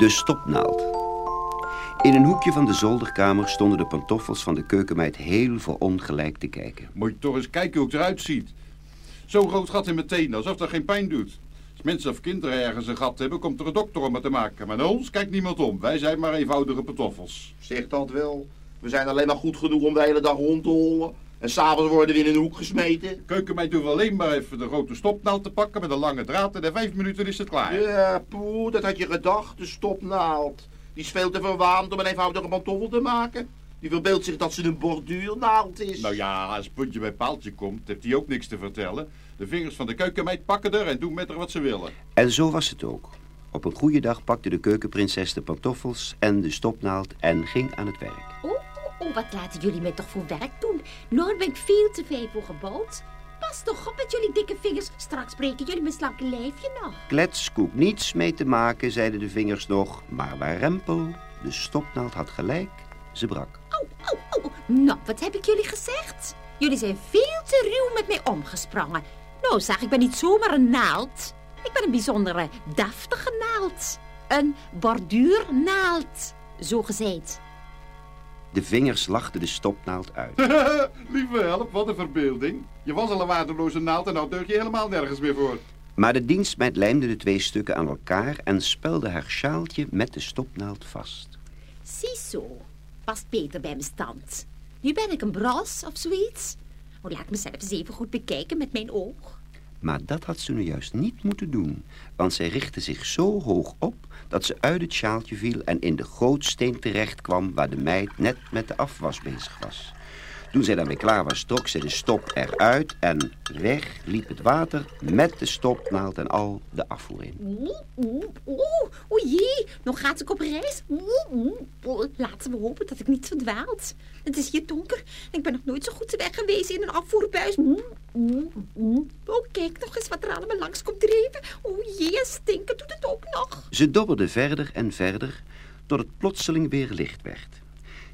De stopnaald. In een hoekje van de zolderkamer stonden de pantoffels van de keukenmeid heel verongelijk te kijken. Moet je toch eens kijken hoe het eruit ziet. Zo'n groot gat in mijn tenen, alsof dat geen pijn doet. Als mensen of kinderen ergens een gat hebben, komt er een dokter om het te maken. Maar naar ons kijkt niemand om. Wij zijn maar eenvoudige pantoffels. Zeg dat wel. We zijn alleen maar goed genoeg om de hele dag rond te hollen. En s'avonds worden we in een hoek gesmeten. Keukenmeid hoeft alleen maar even de grote stopnaald te pakken met een lange draad en in vijf minuten is het klaar. Ja, poeh, dat had je gedacht, de stopnaald. Die is veel te verwaand om een eenvoudige pantoffel te maken. Die verbeeldt zich dat ze een borduurnaald is. Nou ja, als puntje bij paaltje komt, heeft hij ook niks te vertellen. De vingers van de keukenmeid pakken er en doen met haar wat ze willen. En zo was het ook. Op een goede dag pakte de keukenprinses de pantoffels en de stopnaald en ging aan het werk. Oh, oh, oh, wat laten jullie mij toch voor werk doen? Nou ben ik veel te veel voor gebouwd. Pas toch op met jullie dikke vingers. Straks breken jullie mijn slanke lijfje nog. Kletskoek niets mee te maken, zeiden de vingers nog. Maar waar Rempel, de stopnaald had gelijk, ze brak. Oh, oh, oh. Nou, wat heb ik jullie gezegd? Jullie zijn veel te ruw met mij omgesprongen. Nou, zeg, ik ben niet zomaar een naald. Ik ben een bijzondere, daftige naald. Een borduurnaald, zo gezegd. De vingers lachten de stopnaald uit. Lieve help, wat een verbeelding. Je was al een waardeloze naald en nou deug je helemaal nergens meer voor. Maar de dienstmeid lijmde de twee stukken aan elkaar en spelde haar sjaaltje met de stopnaald vast. Ziezo, past beter bij mijn stand. Nu ben ik een bras of zoiets. Oh, laat mezelf eens even goed bekijken met mijn oog. Maar dat had ze nu juist niet moeten doen, want zij richtte zich zo hoog op dat ze uit het sjaaltje viel en in de gootsteen terecht kwam waar de meid net met de afwas bezig was. Toen zij daarmee klaar was, trok ze de stop eruit en weg liep het water met de stopnaald en al de afvoer in. Oeh, oeh, oeh, jee, nog gaat ik op reis. Oeh, oeh. Laten we hopen dat ik niet verdwaalt. Het is hier donker. Ik ben nog nooit zo goed weg geweest in een afvoerbuis. Oeh, oeh, oeh. Oh, kijk nog eens wat er allemaal langs komt dreven. Oeh jee, stinken doet het ook nog. Ze dobberde verder en verder, tot het plotseling weer licht werd.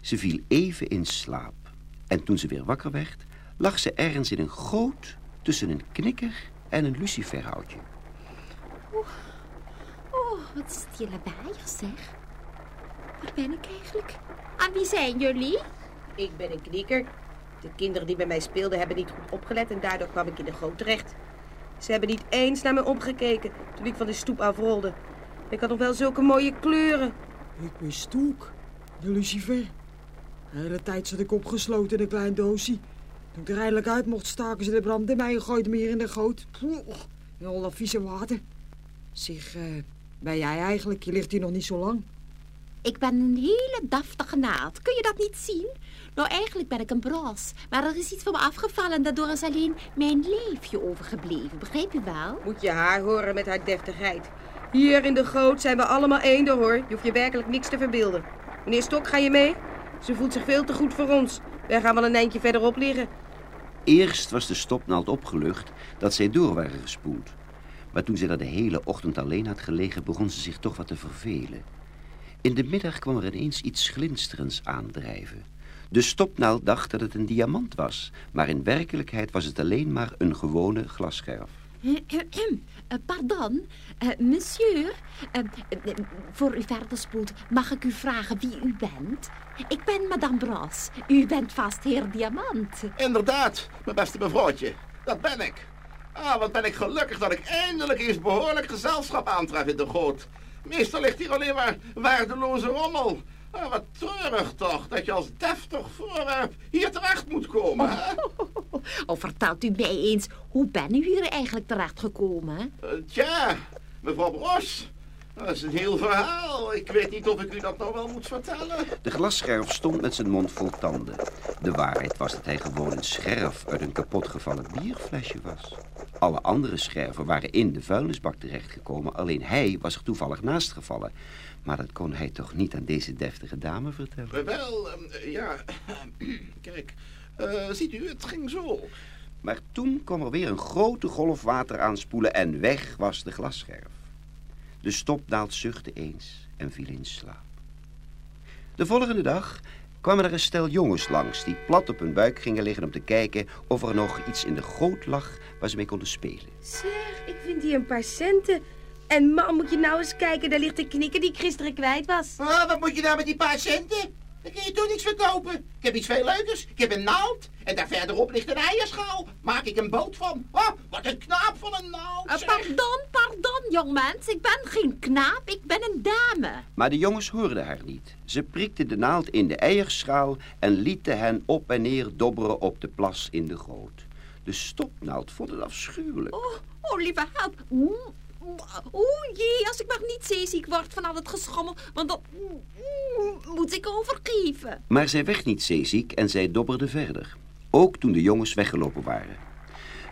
Ze viel even in slaap. En toen ze weer wakker werd, lag ze ergens in een goot tussen een knikker en een luciferhoutje. Oh, wat is het hier lawaaiig, zeg. Waar ben ik eigenlijk? Aan wie zijn jullie? Ik ben een knikker. De kinderen die bij mij speelden hebben niet goed opgelet en daardoor kwam ik in de goot terecht. Ze hebben niet eens naar me omgekeken toen ik van de stoep afrolde. Ik had nog wel zulke mooie kleuren. Ik ben Stoek, de Lucifer. De hele tijd zat ik opgesloten in een klein doosje. Toen ik er eindelijk uit mocht, staken ze de brand in mij en gooiden me hier in de goot. Poeh, In al dat vieze water. Zeg, eh, ben jij eigenlijk? Je ligt hier nog niet zo lang. Ik ben een hele daftige naald. Kun je dat niet zien? Nou, eigenlijk ben ik een bras. Maar er is iets van me afgevallen en daardoor is alleen mijn leefje overgebleven. Begrijp je wel? Moet je haar horen met haar deftigheid. Hier in de goot zijn we allemaal eenden hoor. Je hoeft je werkelijk niks te verbeelden. Meneer Stok, ga je mee? Ze voelt zich veel te goed voor ons. Wij gaan wel een eindje verderop liggen. Eerst was de stopnaald opgelucht dat zij door waren gespoeld. Maar toen zij daar de hele ochtend alleen had gelegen, begon ze zich toch wat te vervelen. In de middag kwam er ineens iets glinsterends aandrijven. De stopnaald dacht dat het een diamant was, maar in werkelijkheid was het alleen maar een gewone glasscherf. Eh, pardon, eh, monsieur. Eh, eh, voor u verder spoelt, mag ik u vragen wie u bent? Ik ben Madame Bras. U bent vast heer Diamant. Inderdaad, mijn beste mevrouwtje. Dat ben ik. Ah, wat ben ik gelukkig dat ik eindelijk eens behoorlijk gezelschap aantref in de goot. Meestal ligt hier alleen maar waardeloze rommel. Ah, wat treurig toch, dat je als deftig voorwerp hier terecht moet komen. hè? Oh, vertelt u mij eens, hoe ben u hier eigenlijk terechtgekomen? Eh, tja, mevrouw Bros, dat is een heel verhaal. Ik weet niet of ik u dat nou wel moet vertellen. De glasscherf stond met zijn mond vol tanden. De waarheid was dat hij gewoon een scherf uit een kapotgevallen bierflesje was. Alle andere scherven waren in de vuilnisbak terechtgekomen, alleen hij was er toevallig naast gevallen. Maar dat kon hij toch niet aan deze deftige dame vertellen? Eh, Wel, ehm, ja, kijk, eh, ziet u, het ging zo. Maar toen kwam er weer een grote golf water aanspoelen en weg was de glasscherf. De stopnaald zuchtte eens en viel in slaap. De volgende dag kwamen er een stel jongens langs die plat op hun buik gingen liggen om te kijken of er nog iets in de goot lag waar ze mee konden spelen. Zeg, ik vind hier een paar centen. En man, moet je nou eens kijken, daar ligt de knikker die ik gisteren kwijt was. Ah, wat moet je nou met die paar centen? Dan kun je toch niks verkopen. Ik heb iets veel leukers. Ik heb een naald. En daar verderop ligt een eierschaal. Maak ik een boot van. Oh, wat een knaap van een naald. Eh, pardon, pardon, jongmens. Ik ben geen knaap, ik ben een dame. Maar de jongens hoorden haar niet. Ze prikten de naald in de eierschaal en lieten hen op en neer dobberen op de plas in de goot. De stopnaald vond het afschuwelijk. Oh, oh lieve help. Oeh, Oeh, jee, als ik maar niet zeeziek word van al het geschommel, want dan moet ik overgeven. Maar zij werd niet zeeziek en zij dobberde verder. Ook toen de jongens weggelopen waren.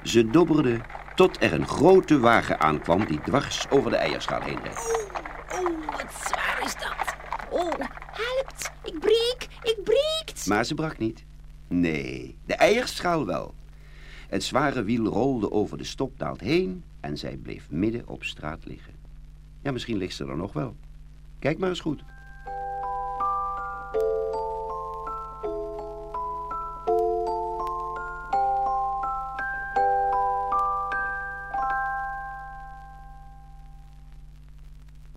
Ze dobberden tot er een grote wagen aankwam die dwars over de eierschaal heen reed. Oh, wat zwaar is dat. Oh, helpt. Ik breek, ik breekt. Maar ze brak niet. Nee, de eierschaal wel. Het zware wiel rolde over de stopnaald heen en zij bleef midden op straat liggen. Ja, misschien ligt ze er nog wel. Kijk maar eens goed.